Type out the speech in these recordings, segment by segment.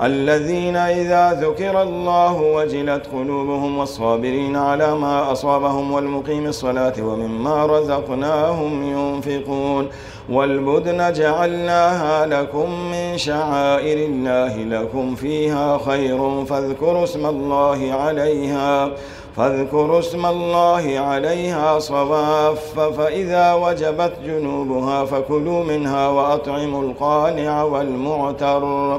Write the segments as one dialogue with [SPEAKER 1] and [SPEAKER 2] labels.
[SPEAKER 1] الذين إذا ذكر الله وجلت قلوبهم والصابرين على ما أصابهم والمقيم الصلاة ومما رزقناهم ينفقون والبدن جعلناها لكم من شعائر الله لكم فيها خير فاذكروا اسم الله عليها فاذكروا اسم الله عليها صواف فإذا وجبت جنوبها فكلوا منها وأطعموا القانع والمعتر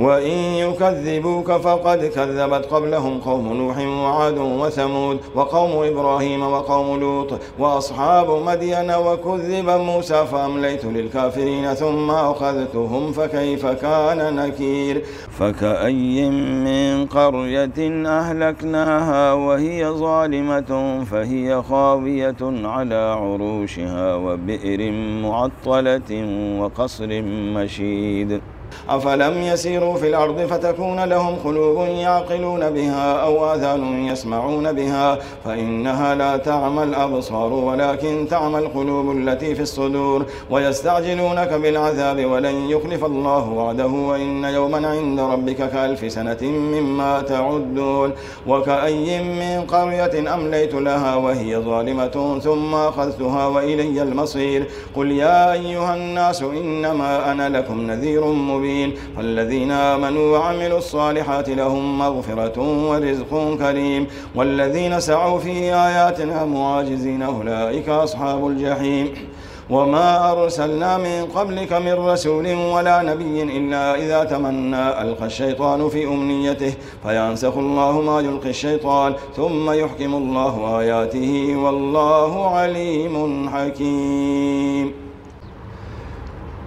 [SPEAKER 1] وإن يكذبوك فقد كذبت قبلهم قوم نوح وعاد وثمود وقوم إبراهيم وقوم لوط وأصحاب مدين وكذب موسى فأمليت للكافرين ثم أخذتهم فكيف كان نكير فكأي من قرية أهلكناها وهي ظالمة فهي خاوية على عروشها وبئر معطلة وقصر مشيد أفلم يسيروا في الأرض فتكون لهم قلوب يعقلون بها أو آذان يسمعون بها فإنها لا تعمى الأبصار ولكن تعمى القلوب التي في الصدور ويستعجلونك بالعذاب ولن يخلف الله وعده وإن يوما عند ربك كألف سنة مما تعدون وكأي من قرية أمليت لها وهي ظالمة ثم أخذتها وإلي المصير قل يا أيها الناس إنما أنا لكم نذير مبين مبين والذين آمنوا وعملوا الصالحات لهم مغفرة ورزق كريم والذين سعوا في آياتنا معاجزين أولئك أصحاب الجحيم وما أرسلنا من قبلك من رسول ولا نبي إلا إذا تمنى ألقى الشيطان في أمنيته فينسخ الله ما يلقي الشيطان ثم يحكم الله آياته والله عليم حكيم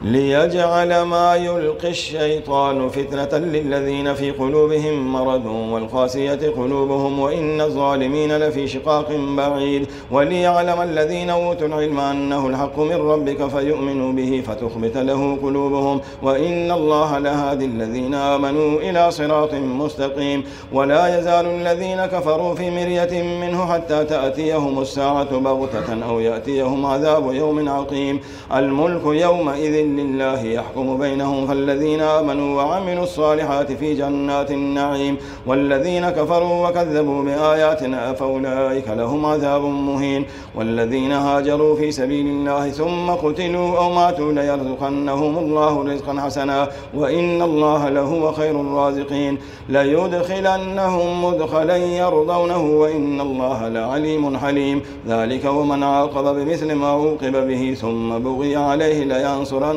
[SPEAKER 1] ليجعل ما يلقي الشيطان فتنة للذين في قلوبهم مرض والقاسية قلوبهم وإن الظالمين لفي شقاق بعيد وليعلم الذين أوتوا العلم أنه الحق من ربك فيؤمنوا به فتخبت له قلوبهم وإن الله لهادي الذين آمنوا إلى صراط مستقيم ولا يزال الذين كفروا في مرية منه حتى تأتيهم الساعة بغتة أو يأتيهم عذاب يوم عقيم الملك يومئذ لله يحكم بينهم فالذين آمنوا وعملوا الصالحات في جنات النعيم والذين كفروا وكذبوا بآياتنا فأولئك لهم عذاب مهين والذين هاجروا في سبيل الله ثم قتلوا أو ماتوا ليرزقنهم الله رزقا حسنا وإن الله لهو خير الرازقين ليدخلنهم مدخلا يرضونه وإن الله لعليم حليم ذلك ومن عاقب بمثل ما عوقب به ثم بغي عليه لينصرن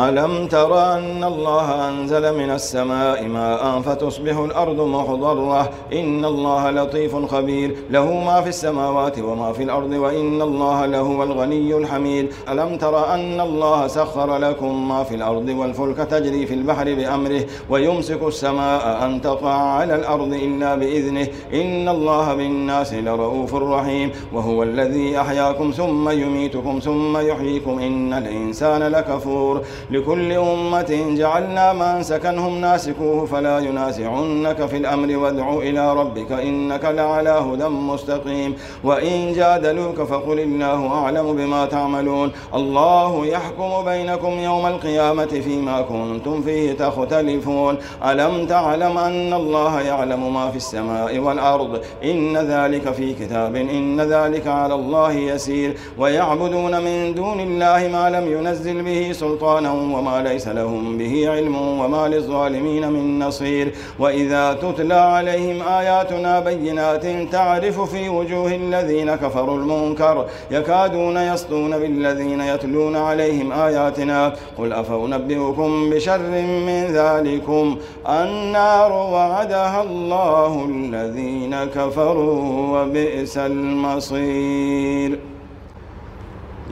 [SPEAKER 1] ألم تر أن الله أنزل من السماء ماء فتصبح الأرض مخضرة إن الله لطيف خبير له ما في السماوات وما في الأرض وإن الله لهو الغني الحميد ألم تر أن الله سخر لكم ما في الأرض والفلك تجري في البحر بأمره ويمسك السماء أن تقع على الأرض إلا بإذنه إن الله بالناس لرؤوف رحيم وهو الذي أحياكم ثم يميتكم ثم يحييكم إن الإنسان لكفور لكل أمة جعلنا من سكنهم ناسكوه فلا ينازعنك في الأمر وادع إلى ربك إنك لعلى هدى مستقيم وإن جادلوك فقل الله أعلم بما تعملون الله يحكم بينكم يوم القيامة فيما كنتم فيه تختلفون ألم تعلم أن الله يعلم ما في السماء والأرض إن ذلك في كتاب إن ذلك على الله يسير ويعبدون من دون الله ما لم ينزل به سلطانا لهم وما ليس لهم به علم وما للظالمين من نصير وإذا تتلى عليهم آياتنا بينات تعرف في وجوه الذين كفروا المنكر يكادون يصدون بالذين يتلون عليهم آياتنا قل أفأنبئكم بشر من ذلكم النار وعدها الله الذين كفروا وبئس المصير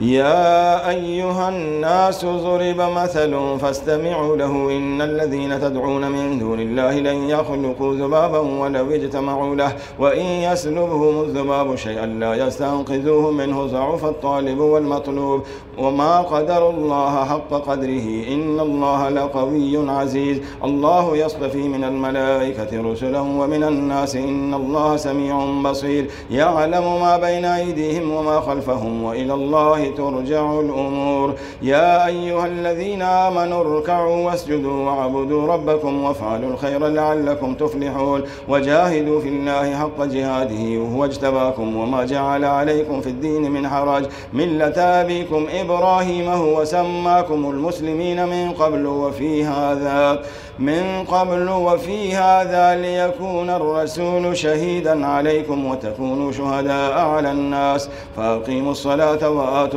[SPEAKER 1] يا أيها الناس ضرب مثل فاستمعوا له إن الذين تدعون من دون الله لن يخلقوا ذبابا ولو اجتمعوا له وإن يسلبهم الذباب شيئا لا يستنقذوه منه ضعف الطالب والمطلوب وما قدر الله حق قدره إن الله لقوي عزيز الله يصطفي من الملائكة رسلا ومن الناس إن الله سميع بصير يعلم ما بين أيديهم وما خلفهم وإلى الله ترجع الأمور يا أيها الذين آمنوا اركعوا واسجدوا واعبدوا ربكم وافعلوا الخير لعلكم تفلحون وجاهدوا في الله حق جهاده وهو اجتباكم وما جعل عليكم في الدين من حرج ملة أبيكم إبراهيم هو سماكم المسلمين من قبل وفي هذا من قبل وفي هذا ليكون الرسول شهيدا عليكم وتكونوا شهداء على الناس فأقيموا الصلاة وآتوا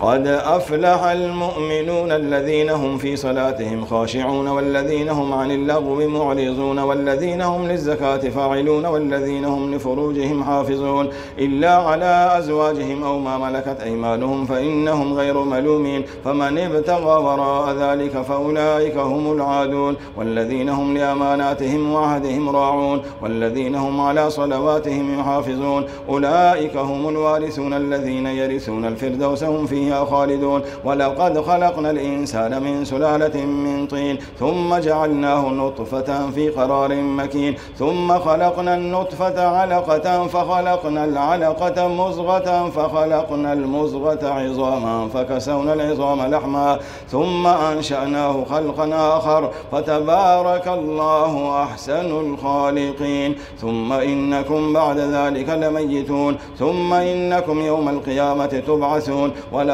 [SPEAKER 1] قد أفلح المؤمنون الذين هم في صلاتهم خاشعون والذين هم عن اللغو معرضون والذين هم للزكاة فاعلون والذين هم لفروجهم حافظون إلا على أزواجهم أو ما ملكت أيمانهم فإنهم غير ملومين فمن ابتغى وراء ذلك فأولئك هم العادون والذين هم لأماناتهم وعهدهم راعون والذين هم على صلواتهم يحافظون أولئك هم الوارثون الذين يرثون الفردوس هم فيه فيها خالدون ولقد خلقنا الإنسان من سلالة من طين ثم جعلناه نطفة في قرار مكين ثم خلقنا النطفة علقة فخلقنا العلقة مزغة فخلقنا المزغة عظاما فكسونا العظام لحما ثم أنشأناه خلقا آخر فتبارك الله أحسن الخالقين ثم إنكم بعد ذلك لميتون ثم إنكم يوم القيامة تبعثون ولا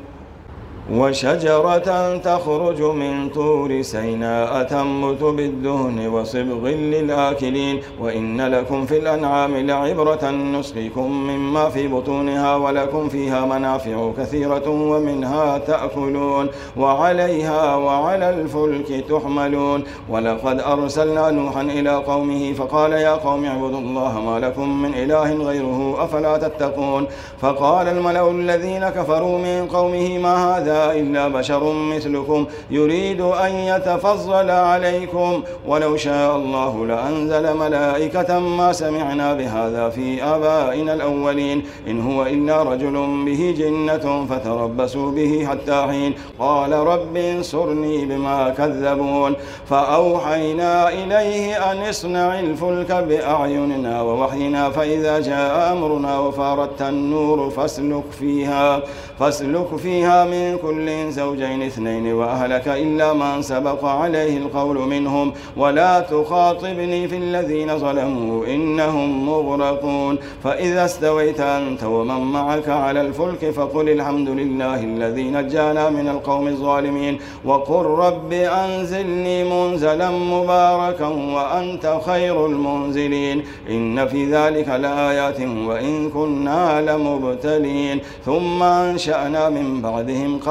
[SPEAKER 1] وشجرة تخرج من طور سيناء تنبت بالدهن وصبغ للآكلين وإن لكم في الأنعام لعبرة نسقيكم مما في بطونها ولكم فيها منافع كثيرة ومنها تأكلون وعليها وعلى الفلك تحملون ولقد أرسلنا نوحا إلى قومه فقال يا قوم اعبدوا الله ما لكم من إله غيره أفلا تتقون فقال الملأ الذين كفروا من قومه ما هذا إلا بشر مثلكم يريد أن يتفضل عليكم ولو شاء الله لأنزل ملائكة ما سمعنا بهذا في آبائنا الأولين إن هو إلا رجل به جنة فتربصوا به حتى حين قال رب انصرني بما كذبون فأوحينا إليه أن اصنع الفلك بأعيننا ووحينا فإذا جاء أمرنا وفارت النور فاسلك فيها فاسلك فيها من لكل زوجين اثنين وأهلك إلا من سبق عليه القول منهم ولا تخاطبني في الذين ظلموا إنهم مغرقون فإذا استويت أنت ومن معك على الفلك فقل الحمد لله الذي نجانا من القوم الظالمين وقل رب أنزلني منزلا مباركا وأنت خير المنزلين إن في ذلك لآيات وإن كنا لمبتلين ثم أنشأنا من بعدهم قرارا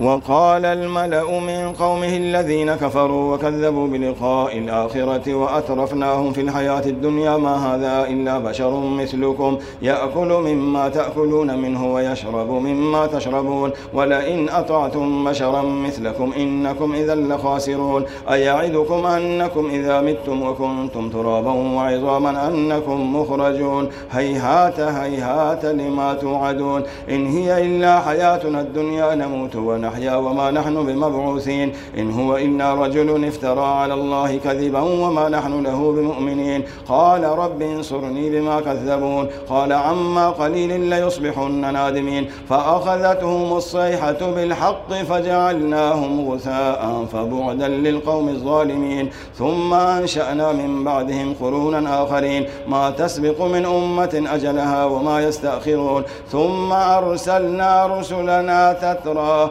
[SPEAKER 1] وقال الملأ من قومه الذين كفروا وكذبوا بلقاء الآخرة وأترفناهم في الحياة الدنيا ما هذا إلا بشر مثلكم يأكل مما تأكلون منه ويشرب مما تشربون ولئن أطعتم بشرا مثلكم إنكم إذا لخاسرون أيعدكم أنكم إذا متم وكنتم ترابا وعظاما أنكم مخرجون هيهات هيهات لما توعدون إن هي إلا حياتنا الدنيا نموت ون ونحيا وما نحن بمبعوثين إن هو إلا رجل افترى على الله كذبا وما نحن له بمؤمنين قال رب انصرني بما كذبون قال عما قليل ليصبحن نادمين فأخذتهم الصيحة بالحق فجعلناهم غثاء فبعدا للقوم الظالمين ثم أنشأنا من بعدهم قرونا آخرين ما تسبق من أمة أجلها وما يستأخرون ثم أرسلنا رسلنا تترى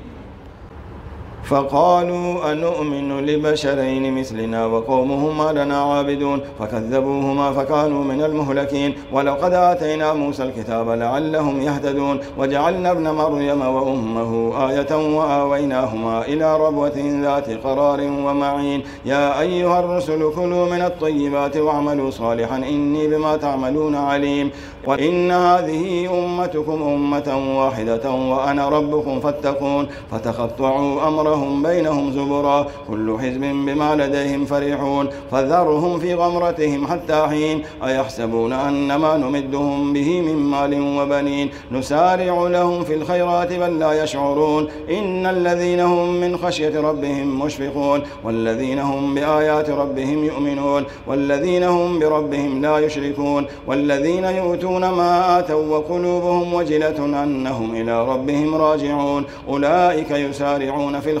[SPEAKER 1] فقالوا أنؤمن لبشرين مثلنا وقومهما لنا عابدون فكذبوهما فكانوا من المهلكين ولقد آتينا موسى الكتاب لعلهم يهتدون وجعلنا ابن مريم وأمه آية وآويناهما إلى ربوة ذات قرار ومعين يا أيها الرسل كلوا من الطيبات واعملوا صالحا إني بما تعملون عليم وإن هذه أمتكم أمة واحدة وأنا ربكم فاتقون فتقطعوا أمرهم وهم بينهم زبرا كل حزب بما لديهم فرحون فذرهم في غمرتهم حتى حين أيحسبون أن ما نمدهم به من مال وبنين نسارع لهم في الخيرات بل لا يشعرون إن الذين هم من خشية ربهم مشفقون والذين هم بآيات ربهم يؤمنون والذين هم بربهم لا يشركون والذين يؤتون ما آتوا وقلوبهم وجلة أنهم إلى ربهم راجعون أولئك يسارعون في الخيرات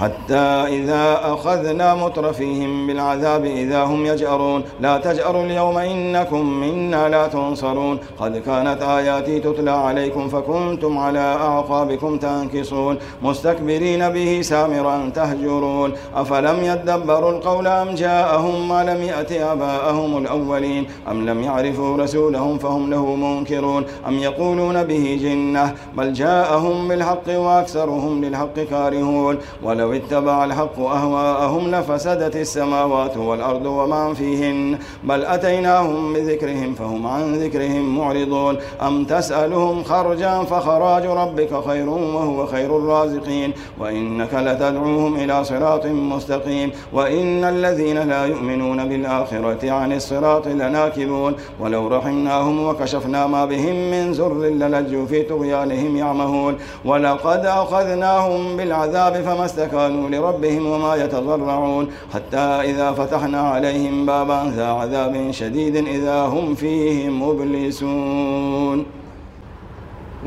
[SPEAKER 1] حتى إذا أخذنا مترفيهم بالعذاب إذا هم يجأرون لا تجأروا اليوم إنكم منا لا تنصرون قد كانت آياتي تتلى عليكم فكنتم على أعقابكم تنكصون مستكبرين به سامرا تهجرون أفلم يدبروا القول أم جاءهم ما لم يأت آباءهم الأولين أم لم يعرفوا رسولهم فهم له منكرون أم يقولون به جنة بل جاءهم بالحق وأكثرهم للحق كارهون ولو لو اتبع الحق أهواءهم لفسدت السماوات والأرض ومن فيهن بل أتيناهم بذكرهم فهم عن ذكرهم معرضون أم تسألهم خرجا فخراج ربك خير وهو خير الرازقين وإنك لتدعوهم إلى صراط مستقيم وإن الذين لا يؤمنون بالآخرة عن الصراط لناكبون ولو رحمناهم وكشفنا ما بهم من زر للجوا في طغيانهم يعمهون ولقد أخذناهم بالعذاب فما استكانوا كانوا لربهم وما يتضرعون حتى إذا فتحنا عليهم بابا ذا عذاب شديد إذا هم فيه مبلسون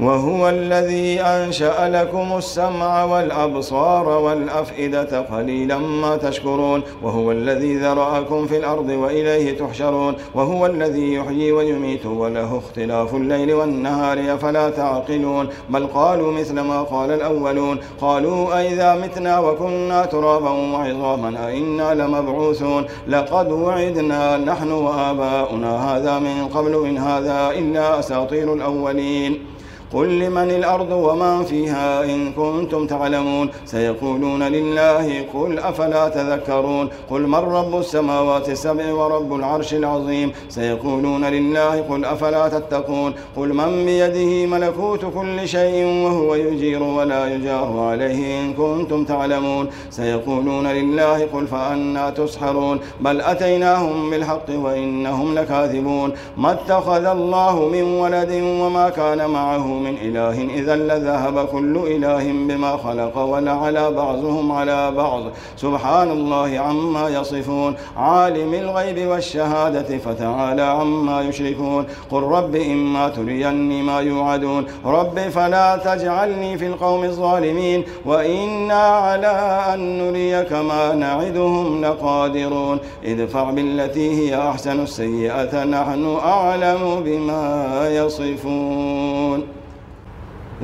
[SPEAKER 1] وهو الذي أنشأ لكم السمع والأبصار والأفئدة قليلا ما تشكرون وهو الذي ذرأكم في الأرض وإليه تحشرون وهو الذي يحيي ويميت وله اختلاف الليل والنهار فلا تعقلون بل قالوا مثل ما قال الأولون قالوا أئذا متنا وكنا ترابا وعظاما أئنا لمبعوثون لقد وعدنا نحن وآباؤنا هذا من قبل إن هذا إلا أساطير الأولين قل لمن الأرض وما فيها إن كنتم تعلمون سيقولون لله قل أفلا تذكرون قل من رب السماوات السبع ورب العرش العظيم سيقولون لله قل أفلا تتقون قل من بيده ملكوت كل شيء وهو يجير ولا يجار عليه إن كنتم تعلمون سيقولون لله قل فأنا تسحرون بل أتيناهم بالحق وإنهم لكاذبون ما اتخذ الله من ولد وما كان معه من إله إذا لذهب كل إله بما خلق ولعلى بعضهم على بعض سبحان الله عما يصفون عالم الغيب والشهادة فتعالى عما يشركون قل رب إما تريني ما يوعدون رب فلا تجعلني في القوم الظالمين وإنا على أن نريك ما نعدهم لقادرون ادفع بالتي هي أحسن السيئة نحن أعلم بما يصفون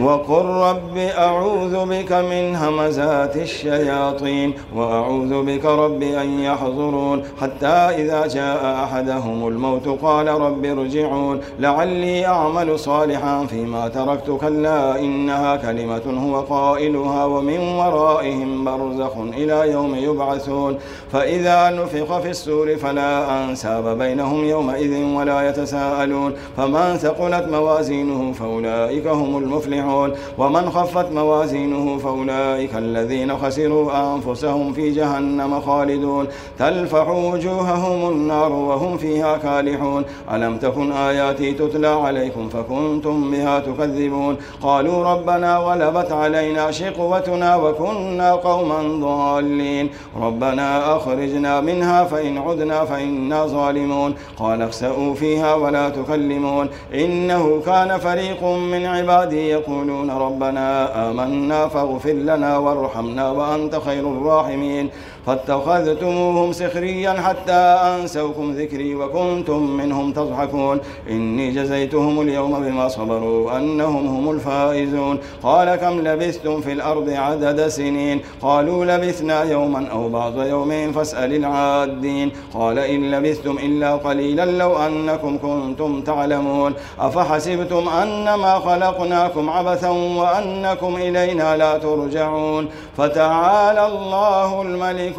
[SPEAKER 1] وقل رب أعوذ بك من همزات الشياطين وأعوذ بك رب أن يحضرون حتى إذا جاء أحدهم الموت قال رب ارجعون لعلي أعمل صالحا فيما تركت كلا إنها كلمة هو قائلها ومن ورائهم برزخ إلى يوم يبعثون فإذا نفخ في السور فلا أنساب بينهم يومئذ ولا يتساءلون فمن ثقلت موازينه فأولئك هم المفلحون يفلحون ومن خفت موازينه فأولئك الذين خسروا أنفسهم في جهنم خالدون تلفح وجوههم النار وهم فيها كالحون ألم تكن آياتي تتلى عليكم فكنتم بها تكذبون قالوا ربنا ولبت علينا شقوتنا وكنا قوما ضالين ربنا أخرجنا منها فإن عدنا فإنا ظالمون قال اخسأوا فيها ولا تكلمون إنه كان فريق من عبادي يقول يقولون ربنا آمنا فاغفر لنا وارحمنا وأنت خير الراحمين فاتخذتموهم سخريا حتى أنسوكم ذكري وكنتم منهم تضحكون إني جزيتهم اليوم بما صبروا أنهم هم الفائزون قال كم لبثتم في الأرض عدد سنين قالوا لبثنا يوما أو بعض يوم فاسأل العادين قال إن لبثتم إلا قليلا لو أنكم كنتم تعلمون أفحسبتم أنما خلقناكم عبثا وأنكم إلينا لا ترجعون فتعالى الله الملك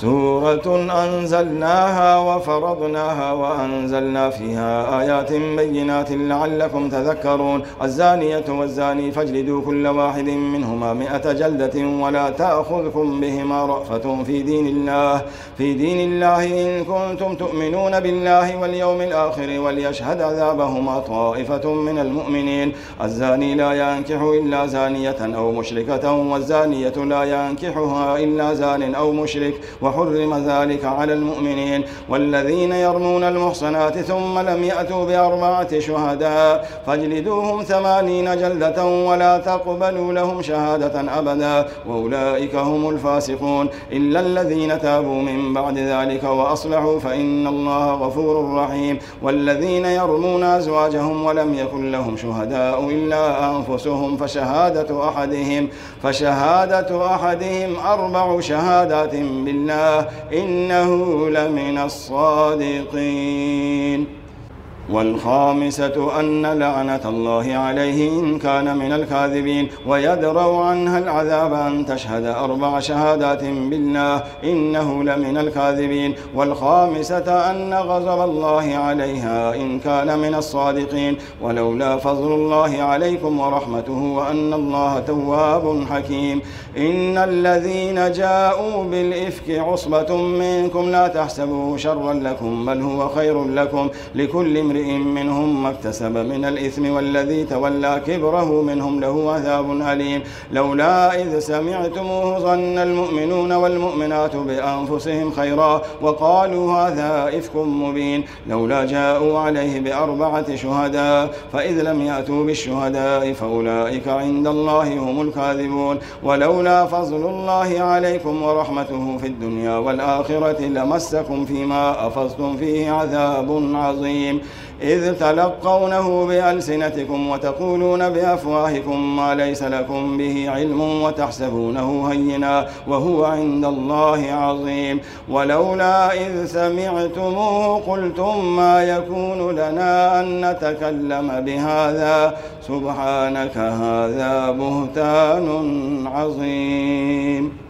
[SPEAKER 1] سورة أنزلناها وفرضناها وأنزلنا فيها آيات بينات لعلكم تذكرون الزانية والزاني فاجلدوا كل واحد منهما مئة جلدة ولا تأخذكم بهما رأفة في دين الله في دين الله إن كنتم تؤمنون بالله واليوم الآخر وليشهد عذابهما طائفة من المؤمنين الزاني لا ينكح إلا زانية أو مشركة والزانية لا ينكحها إلا زان أو مشرك وحرم ذلك على المؤمنين والذين يرمون المحصنات ثم لم يأتوا بأربعة شهداء فاجلدوهم ثمانين جلدة ولا تقبلوا لهم شهادة أبدا وأولئك هم الفاسقون إلا الذين تابوا من بعد ذلك وأصلحوا فإن الله غفور رحيم والذين يرمون أزواجهم ولم يكن لهم شهداء إلا أنفسهم فشهادة أحدهم فشهادة أحدهم أربع شهادات بالله إنه لمن الصادقين والخامسة أن لعنة الله عليه إن كان من الكاذبين ويدروا عنها العذاب أن تشهد أربع شهادات بالله إنه لمن الكاذبين والخامسة أن غضب الله عليها إن كان من الصادقين ولولا فضل الله عليكم ورحمته وأن الله تواب حكيم إن الذين جاءوا بالإفك عصبة منكم لا تحسبوا شرا لكم بل هو خير لكم لكل امرئ منهم ما اكتسب من الإثم والذي تولى كبره منهم له عذاب أليم لولا إذ سمعتموه ظن المؤمنون والمؤمنات بأنفسهم خيرا وقالوا هذا إفك مبين لولا جاءوا عليه بأربعة شهداء فإذ لم يأتوا بالشهداء فأولئك عند الله هم الكاذبون ولولا فضل الله عليكم ورحمته في الدنيا والآخرة لمسكم فيما أفضتم فيه عذاب عظيم إذ تلقونه بألسنتكم وتقولون بأفواهكم ما ليس لكم به علم وتحسبونه هينا وهو عند الله عظيم ولولا إذ سمعتموه قلتم ما يكون لنا أن نتكلم بهذا سبحانك هذا بهتان عظيم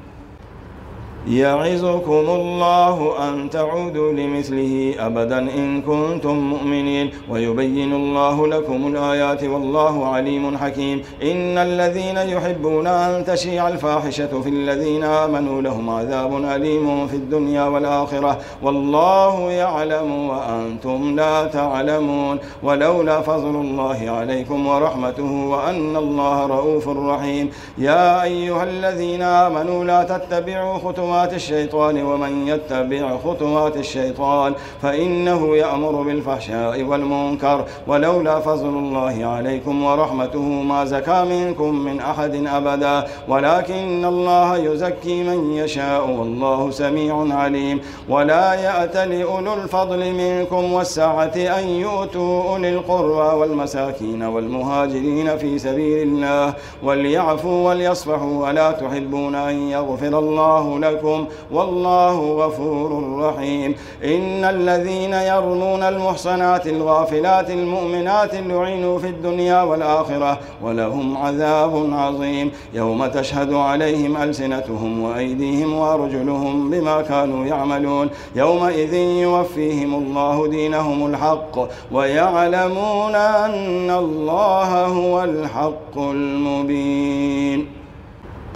[SPEAKER 1] يعظكم الله أن تعودوا لمثله أبدا إن كنتم مؤمنين ويبين الله لكم الآيات والله عليم حكيم إن الذين يحبون أن تشيع الفاحشة في الذين آمنوا لهم عذاب أليم في الدنيا والآخرة والله يعلم وأنتم لا تعلمون ولولا فضل الله عليكم ورحمته وأن الله رؤوف رحيم يا أيها الذين آمنوا لا تتبعوا خطوات خطوات الشيطان ومن يتبع خطوات الشيطان فإنه يأمر بالفحشاء والمنكر ولولا فضل الله عليكم ورحمته ما زكى منكم من أحد أبدا ولكن الله يزكي من يشاء والله سميع عليم ولا يأت لأولو الفضل منكم والسعة أن يؤتوا أولي القرى والمساكين والمهاجرين في سبيل الله وليعفوا وليصفحوا ولا تحبون أن يغفر الله لكم لكم والله غفور رحيم إن الذين يرمون المحصنات الغافلات المؤمنات لعينوا في الدنيا والآخرة ولهم عذاب عظيم يوم تشهد عليهم ألسنتهم وأيديهم وأرجلهم بما كانوا يعملون يومئذ يوفيهم الله دينهم الحق ويعلمون أن الله هو الحق المبين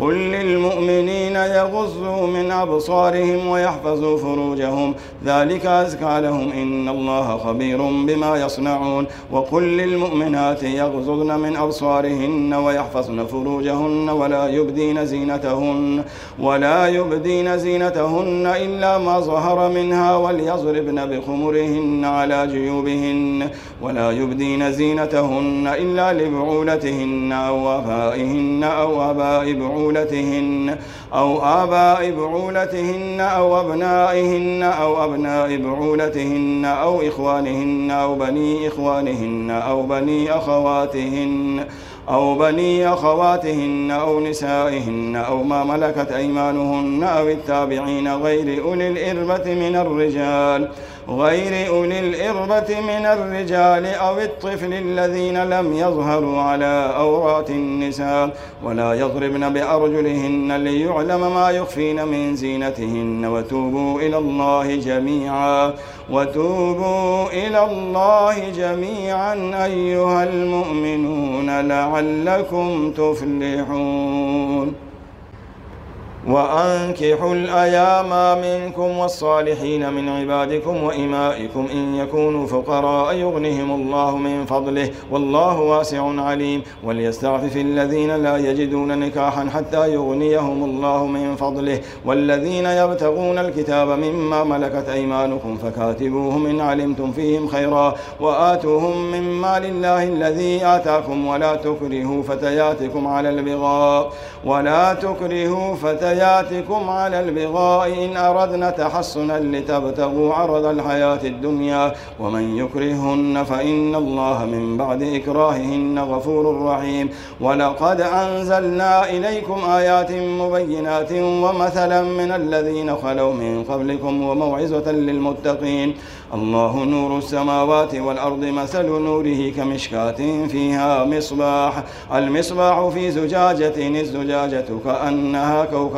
[SPEAKER 1] قل للمؤمنين يغزوا من أبصارهم ويحفظوا فروجهم ذلك أزكى لهم إن الله خبير بما يصنعون وقل للمؤمنات يغزون من أبصارهن ويحفظن فروجهن ولا يبدين زينتهن ولا يبدين زينتهن إلا ما ظهر منها وليضربن بخمرهن على جيوبهن ولا يبدين زينتهن إلا لبعولتهن أو آبائهن أو آباء بعولتهن بعولتهن أو آباء بعولتهن أو أبنائهن أو أبناء بعولتهن أو إخوانهن أو بني إخوانهن أو بني أخواتهن أو بني أخواتهن أو نسائهن أو ما ملكت أيمانهن أو التابعين غير أولي الإربة من الرجال غير أولي الإربة من الرجال أو الطفل الذين لم يظهروا على أورات النساء ولا يضربن بأرجلهن ليعلم ما يخفين من زينتهن وتوبوا إلى الله جميعا وتوبوا إلى الله جميعا أيها المؤمنون لعلكم تفلحون وأنكحوا الأيام منكم والصالحين من عبادكم وإمائكم إن يكونوا فقراء يغنهم الله من فضله والله واسع عليم وليستعفف الذين لا يجدون نكاحا حتى يغنيهم الله من فضله والذين يبتغون الكتاب مما ملكت أيمانكم فكاتبوهم إن علمتم فيهم خيرا وآتوهم مما لله الذي آتاكم ولا تكرهوا فتياتكم على البغاء ولا تكرهوا فتياتكم فتياتكم على البغاء إن أردنا تحصنا لتبتغوا عرض الحياة الدنيا ومن يكرهن فإن الله من بعد إكراههن غفور رحيم ولقد أنزلنا إليكم آيات مبينات ومثلا من الذين خلوا من قبلكم وموعظة للمتقين الله نور السماوات والأرض مثل نوره كمشكاة فيها مصباح المصباح في زجاجة الزجاجة كأنها كوكب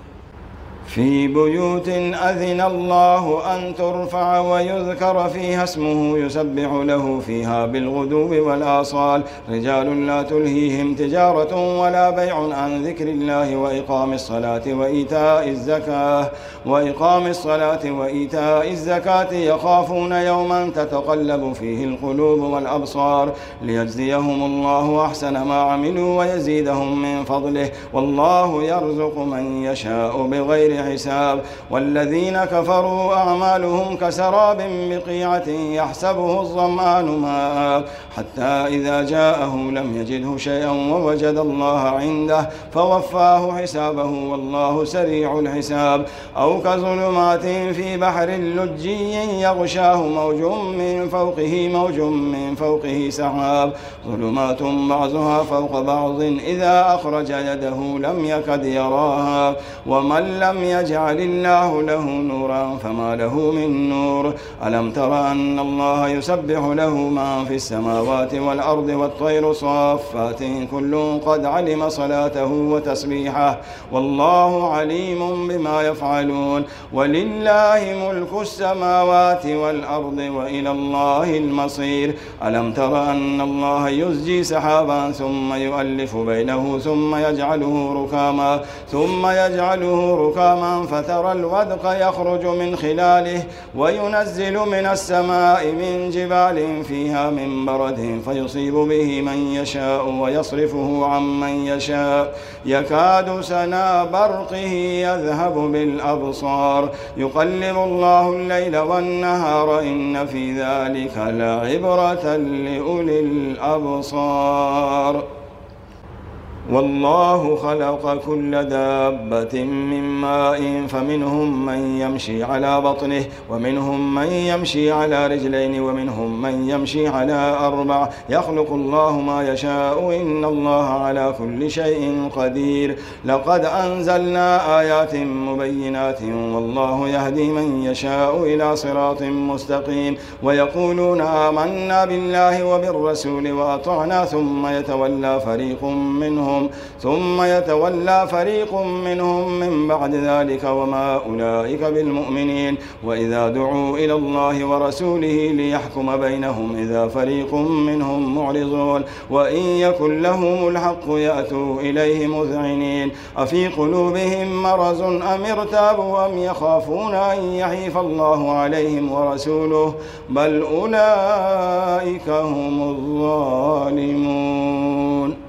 [SPEAKER 1] في بيوت أذن الله أن ترفع ويذكر فيها اسمه يسبح له فيها بالغدو والآصال رجال لا تلهيهم تجارة ولا بيع عن ذكر الله وإقام الصلاة وإيتاء الزكاة وإقام الصلاة وإيتاء الزكاة يخافون يوما تتقلب فيه القلوب والأبصار ليجزيهم الله أحسن ما عملوا ويزيدهم من فضله والله يرزق من يشاء بغير حساب والذين كفروا أعمالهم كسراب بقيعة يحسبه الظمآن ماء حتى إذا جاءه لم يجده شيئا ووجد الله عنده فوفاه حسابه والله سريع الحساب أو كظلمات في بحر لجي يغشاه موج من فوقه موج من فوقه سحاب ظلمات بعضها فوق بعض إذا أخرج يده لم يكد يراها ومن لم يجعل الله له نورا فما له من نور ألم تر أن الله يسبح له ما في السماوات والأرض والطير صافات كل قد علم صلاته وتسبيحه والله عليم بما يفعلون ولله ملك السماوات والأرض وإلى الله المصير ألم تر أن الله يزجي سحابا ثم يؤلف بينه ثم يجعله ركاما ثم يجعله ركاما عظاما فترى الودق يخرج من خلاله وينزل من السماء من جبال فيها من برد فيصيب به من يشاء ويصرفه عن من يشاء يكاد سنا برقه يذهب بالأبصار يقلب الله الليل والنهار إن في ذلك لعبرة لأولي الأبصار والله خلق كل دابة من ماء فمنهم من يمشي على بطنه ومنهم من يمشي على رجلين ومنهم من يمشي على أربع يخلق الله ما يشاء إن الله على كل شيء قدير لقد أنزلنا آيات مبينات والله يهدي من يشاء إلى صراط مستقيم ويقولون آمنا بالله وبالرسول وأطعنا ثم يتولى فريق منهم منهم ثم يتولى فريق منهم من بعد ذلك وما أولئك بالمؤمنين وإذا دعوا إلى الله ورسوله ليحكم بينهم إذا فريق منهم معرضون وإن يكن لهم الحق يأتوا إليه مذعنين أفي قلوبهم مرز أم ارتابوا أم يخافون أن يحيف الله عليهم ورسوله بل أولئك هم الظالمون